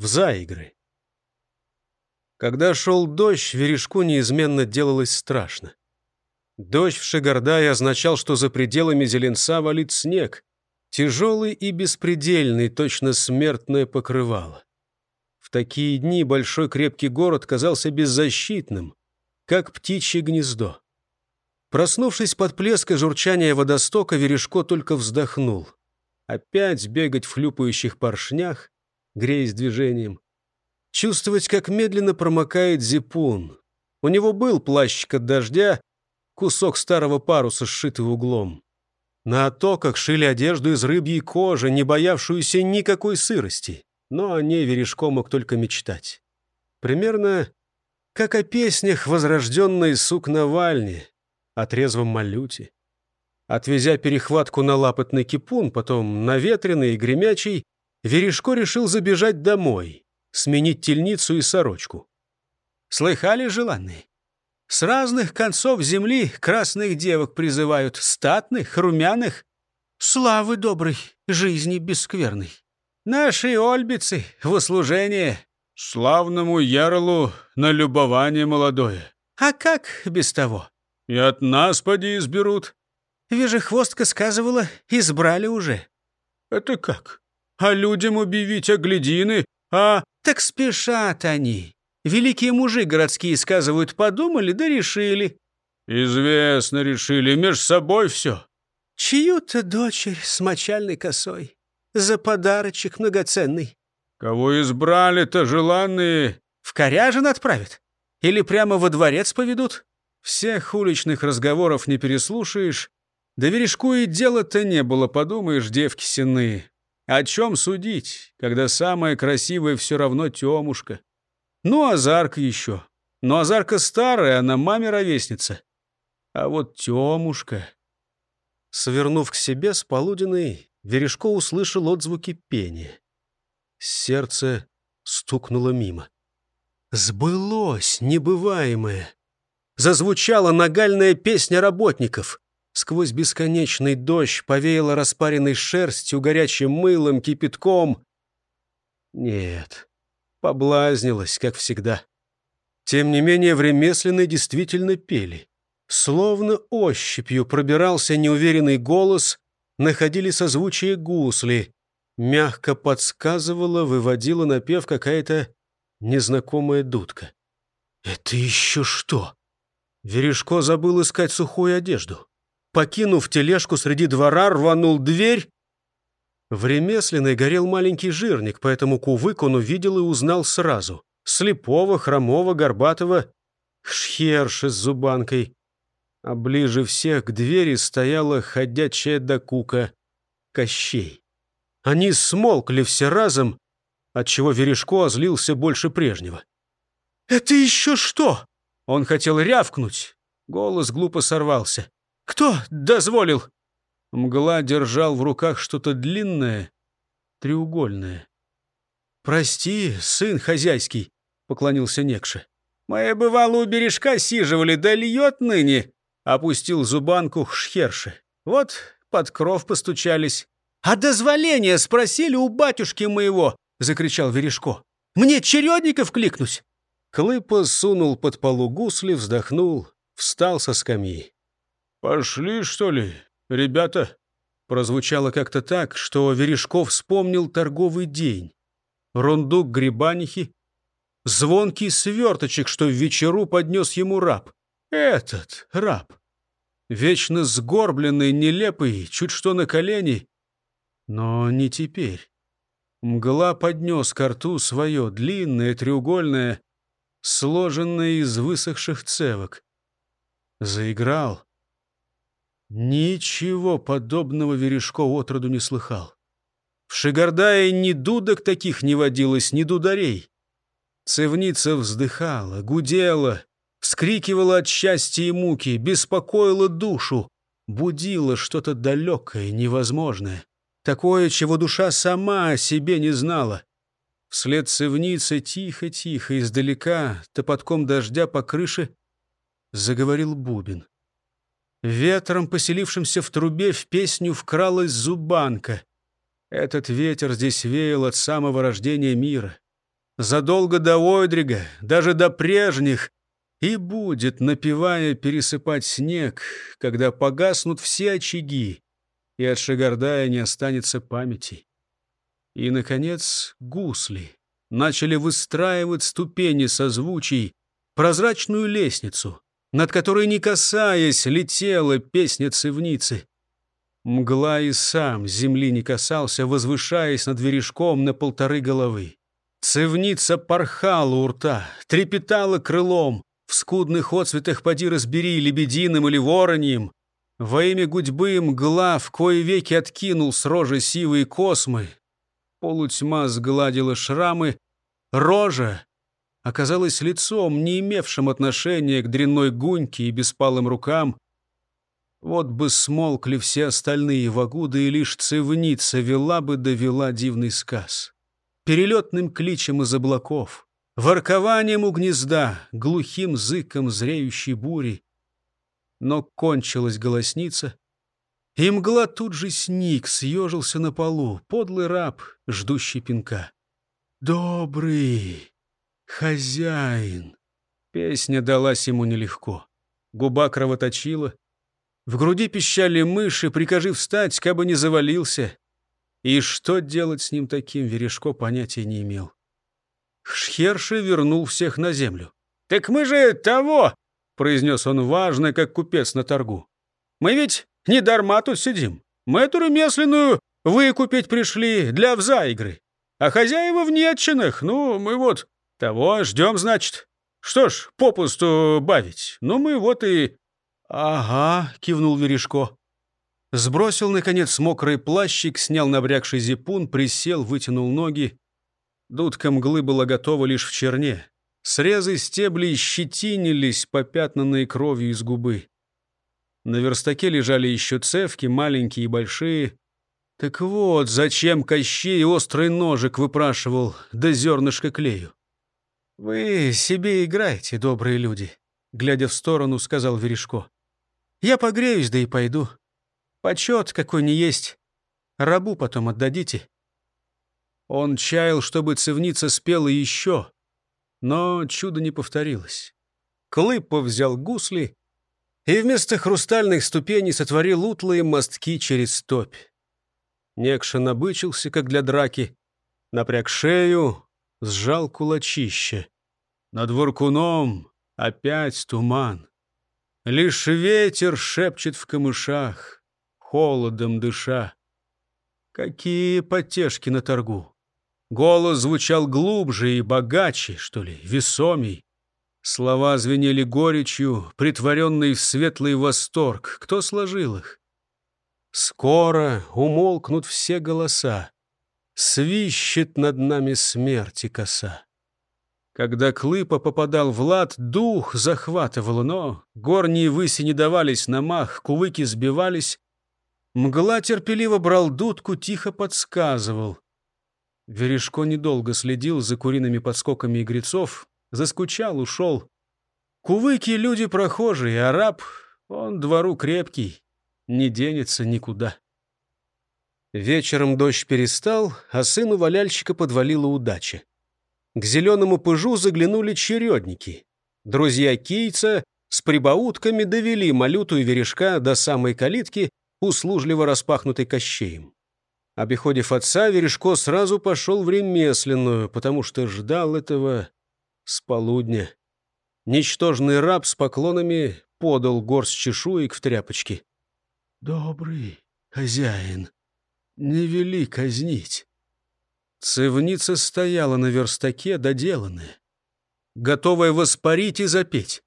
в заигры. Когда шел дождь, верешку неизменно делалось страшно. Дождь в Шигардае означал, что за пределами Зеленца валит снег, тяжелый и беспредельный, точно смертное покрывало. В такие дни большой крепкий город казался беззащитным, как птичье гнездо. Проснувшись под плеск и журчание водостока, Верешко только вздохнул. Опять бегать в хлюпающих поршнях, греясь движением. Чувствовать, как медленно промокает зипун. У него был плащик от дождя, кусок старого паруса, сшитый углом. На отоках шили одежду из рыбьей кожи, не боявшуюся никакой сырости но о ней Верешко мог только мечтать. Примерно как о песнях возрожденной сук Навальни, о трезвом малюте. Отвезя перехватку на лапотный кипун, потом на ветреный и гремячий, Верешко решил забежать домой, сменить тельницу и сорочку. Слыхали, желанные? С разных концов земли красных девок призывают, статных, румяных. Славы доброй, жизни бескверной. Наши ольбицы в услужение. Славному ярлу на любование молодое. А как без того? И от нас поди изберут. Вежехвостка сказывала, избрали уже. Это как? А людям убивить оглядины, а... Так спешат они. Великие мужи городские сказывают, подумали, да решили. Известно решили, меж собой все. Чью-то дочерь с мочальной косой за подарочек многоценный. Кого избрали-то желанные? В Коряжин отправят? Или прямо во дворец поведут? Всех уличных разговоров не переслушаешь. Да верешку и дела-то не было, подумаешь, девки сенные. О чем судить, когда самая красивая все равно Темушка? Ну, Азарка еще. Но Азарка старая, она маме ровесница. А вот Темушка... Свернув к себе с полуденной, Верешко услышал отзвуки пения. Сердце стукнуло мимо. Сбылось небываемое. Зазвучала нагальная песня работников. Сквозь бесконечный дождь повеяло распаренной шерстью, горячим мылом, кипятком. Нет, поблазнилась, как всегда. Тем не менее, в ремесленной действительно пели. Словно ощупью пробирался неуверенный голос, находили созвучие гусли. Мягко подсказывала, выводила напев какая-то незнакомая дудка. «Это еще что?» Верешко забыл искать сухую одежду. Покинув тележку среди двора, рванул дверь. В ремесленной горел маленький жирник, поэтому кувык он увидел и узнал сразу. Слепого, хромого, горбатого, шхерши с зубанкой а ближе всех к двери стояла ходячая докука Кощей. Они смолкли все разом, отчего Верешко озлился больше прежнего. «Это еще что?» Он хотел рявкнуть. Голос глупо сорвался. «Кто дозволил?» Мгла держал в руках что-то длинное, треугольное. «Прости, сын хозяйский», — поклонился Некша. «Мы, бывало, у бережка сиживали, да льет ныне опустил зубанку шхерши. Вот под кров постучались. «А дозволения спросили у батюшки моего!» — закричал Верешко. «Мне чередников кликнуть!» Клыпа сунул под полу гусли, вздохнул, встал со скамьи. «Пошли, что ли, ребята?» Прозвучало как-то так, что Верешков вспомнил торговый день. Рундук грибанихи, звонкий сверточек, что в вечеру поднес ему раб. Этот раб. Вечно сгорбленный, нелепый, чуть что на колени. Но не теперь. Мгла поднес к рту свое, длинное, треугольное, сложенное из высохших цевок. Заиграл. Ничего подобного Верешко отроду не слыхал. В Шигардае ни дудок таких не водилось, ни дударей. Цевница вздыхала, гудела, вскрикивала от счастья и муки, беспокоила душу, будила что-то далекое, невозможное, такое, чего душа сама о себе не знала. Вслед сывницы тихо-тихо, издалека, топотком дождя по крыше, заговорил бубен. Ветром, поселившимся в трубе, в песню вкралась зубанка. Этот ветер здесь веял от самого рождения мира. задолго до Ойдрига, даже до прежних, и будет, напевая, пересыпать снег, когда погаснут все очаги, и от Шагардая не останется памяти. И, наконец, гусли начали выстраивать ступени созвучий, прозрачную лестницу, над которой, не касаясь, летела песня цивницы. Мгла и сам земли не касался, возвышаясь над верешком на полторы головы. Цивница порхала у рта, трепетала крылом, в скудных отцветах поди разбери, лебединым или вороньим. Во имя гудьбы мгла в кое веки откинул с рожи сивые космы. Полутьма сгладила шрамы. Рожа оказалась лицом, не имевшим отношения к дрянной гуньке и беспалым рукам. Вот бы смолкли все остальные вагуды, и лишь цивница вела бы довела дивный сказ. Перелетным кличем из облаков, воркованием у гнезда, глухим зыком зреющей бури. Но кончилась голосница, и мгла тут же сник, съежился на полу, подлый раб, ждущий пинка. «Добрый хозяин!» Песня далась ему нелегко. Губа кровоточила, в груди пищали мыши, прикажи встать, кабы не завалился. И что делать с ним таким, Верешко понятия не имел. Шхерши вернул всех на землю. «Так мы же того!» — произнес он важно, как купец на торгу. «Мы ведь не дарма тут сидим. Мы эту ремесленную выкупить пришли для взаигры. А хозяева в нетчинах, ну, мы вот того ждем, значит. Что ж, попусту бавить. Ну, мы вот и «Ага», — кивнул Верешко. Сбросил, наконец, мокрый плащик, снял набрякший зипун, присел, вытянул ноги. Дудка мглы была готова лишь в черне. Срезы стеблей щетинились, попятнанные кровью из губы. На верстаке лежали еще цевки, маленькие и большие. Так вот, зачем Кощей острый ножик выпрашивал, да зернышко клею. «Вы себе играете, добрые люди», — глядя в сторону, сказал Верешко. Я погреюсь, да и пойду. Почет какой не есть. Рабу потом отдадите». Он чаял, чтобы цивница спела еще, но чудо не повторилось. Клыпов взял гусли и вместо хрустальных ступеней сотворил утлые мостки через топь. Некша набычился, как для драки, напряг шею, сжал кулачище. Над воркуном опять туман. Лишь ветер шепчет в камышах, холодом дыша. Какие потешки на торгу! Голос звучал глубже и богаче, что ли, весомей. Слова звенели горечью, притворенные в светлый восторг. Кто сложил их? Скоро умолкнут все голоса. Свищет над нами смерти коса. Когда Клыпа попадал в лад, дух захватывало, но горние выси не давались на мах, кувыки сбивались. Мгла терпеливо брал дудку, тихо подсказывал. Верешко недолго следил за куриными подскоками игрецов, заскучал, ушел. Кувыки — люди прохожие, а раб, он двору крепкий, не денется никуда. Вечером дождь перестал, а сыну валяльщика подвалила удача. К зеленому пыжу заглянули чередники. Друзья Кейца с прибаутками довели малютую верешка до самой калитки, услужливо распахнутой кощеем. Обиходив отца, Верешко сразу пошел в ремесленную, потому что ждал этого с полудня. Ничтожный раб с поклонами подал горсть чешуек в тряпочке. «Добрый хозяин, не вели казнить. Цевница стояла на верстаке, доделанная, готовая воспарить и запеть.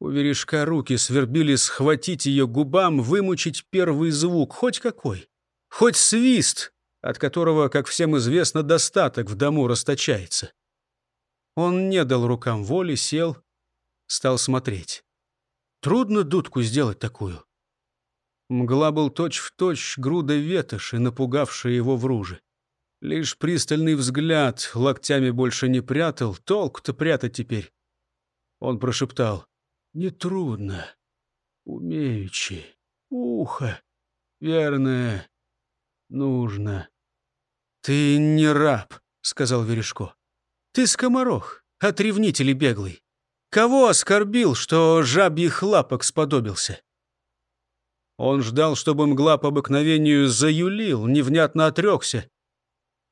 У верешка руки свербили схватить ее губам, вымучить первый звук, хоть какой, хоть свист, от которого, как всем известно, достаток в дому расточается. Он не дал рукам воли, сел, стал смотреть. Трудно дудку сделать такую. Мгла был точь-в-точь точь груда ветоши, напугавшая его в руже. Лишь пристальный взгляд локтями больше не прятал, толк-то прятать теперь. Он прошептал. «Нетрудно. Умеючи. Ухо. Верное. Нужно». «Ты не раб», — сказал Верешко. Ты скоморох, от ревнителей беглый. Кого оскорбил, что жабьих лапок сподобился? Он ждал, чтобы мгла по обыкновению заюлил, невнятно отрекся.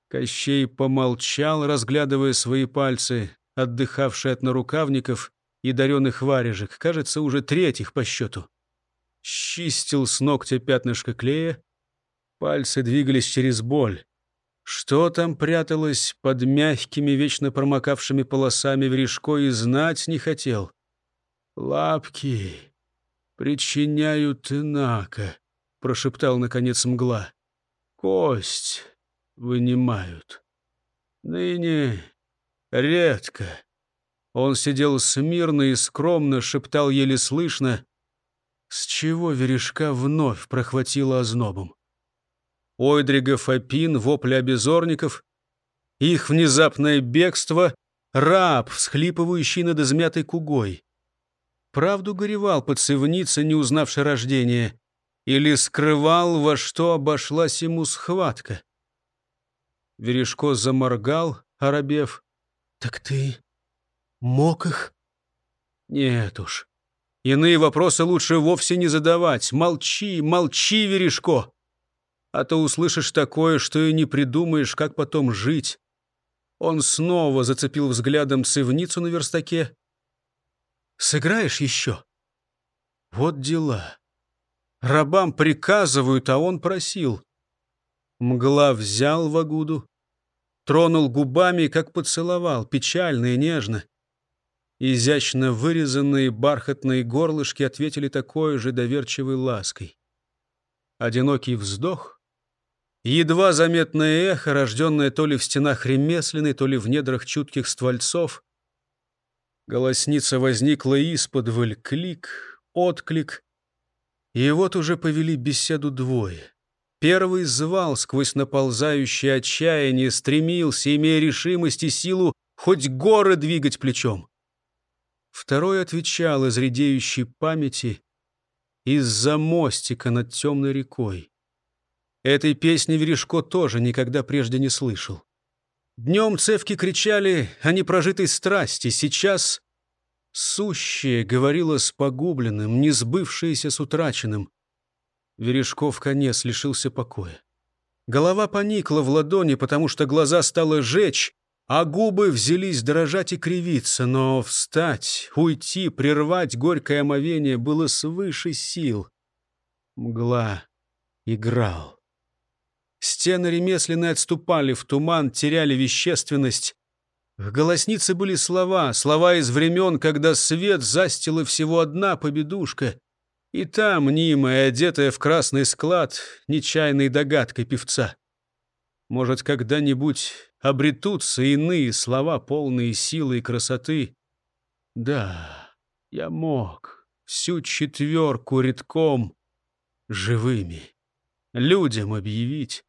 Кощей помолчал, разглядывая свои пальцы, отдыхавшие от нарукавников и даренных варежек, кажется, уже третьих по счету. Чистил с ногтя пятнышко клея, пальцы двигались через боль. Что там пряталось под мягкими, вечно промокавшими полосами Верешко и знать не хотел. «Лапки причиняют инако», — прошептал, наконец, мгла. «Кость вынимают. Ныне редко». Он сидел смирно и скромно, шептал еле слышно, с чего Верешка вновь прохватила ознобом. Ойдригов, Апин, вопли обезорников, их внезапное бегство, раб, всхлипывающий над измятой кугой. Правду горевал подсывница, не узнавший рождения, или скрывал, во что обошлась ему схватка. Верешко заморгал, оробев. «Так ты мог их?» «Нет уж. Иные вопросы лучше вовсе не задавать. Молчи, молчи, Верешко!» а то услышишь такое, что и не придумаешь, как потом жить. Он снова зацепил взглядом сывницу на верстаке. «Сыграешь еще?» Вот дела. Рабам приказывают, а он просил. Мгла взял вагуду, тронул губами, как поцеловал, печально и нежно. Изящно вырезанные бархатные горлышки ответили такой же доверчивой лаской. Одинокий вздох, Едва заметное эхо, рожденное то ли в стенах ремесленной, то ли в недрах чутких ствольцов. Голосница возникла из-под клик, отклик. И вот уже повели беседу двое. Первый звал сквозь наползающее отчаяние, стремился, имея решимость и силу, хоть горы двигать плечом. Второй отвечал из редеющей памяти из-за мостика над темной рекой. Этой песни Верешко тоже никогда прежде не слышал. Днем цевки кричали о непрожитой страсти, сейчас сущее говорило с погубленным, не сбывшееся с утраченным. Верешков конец лишился покоя. Голова поникла в ладони, потому что глаза стало жечь, а губы взялись дрожать и кривиться, но встать, уйти, прервать горькое омовение было свыше сил. Мгла играл. Стены ремесленные отступали в туман, теряли вещественность. В голоснице были слова, слова из времен, когда свет застила всего одна победушка. И та, мнимая, одетая в красный склад, нечаянной догадкой певца. Может, когда-нибудь обретутся иные слова, полные силы и красоты. Да, я мог всю четверку редком живыми людям объявить.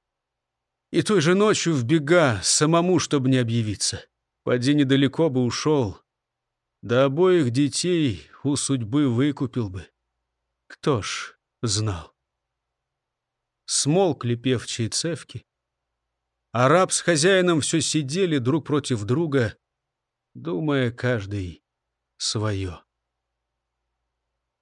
И той же ночью в бега, самому, чтобы не объявиться. Поди недалеко бы ушел. До обоих детей у судьбы выкупил бы. Кто ж знал? Смолкли певчие цевки. Араб с хозяином все сидели друг против друга, думая каждый свое.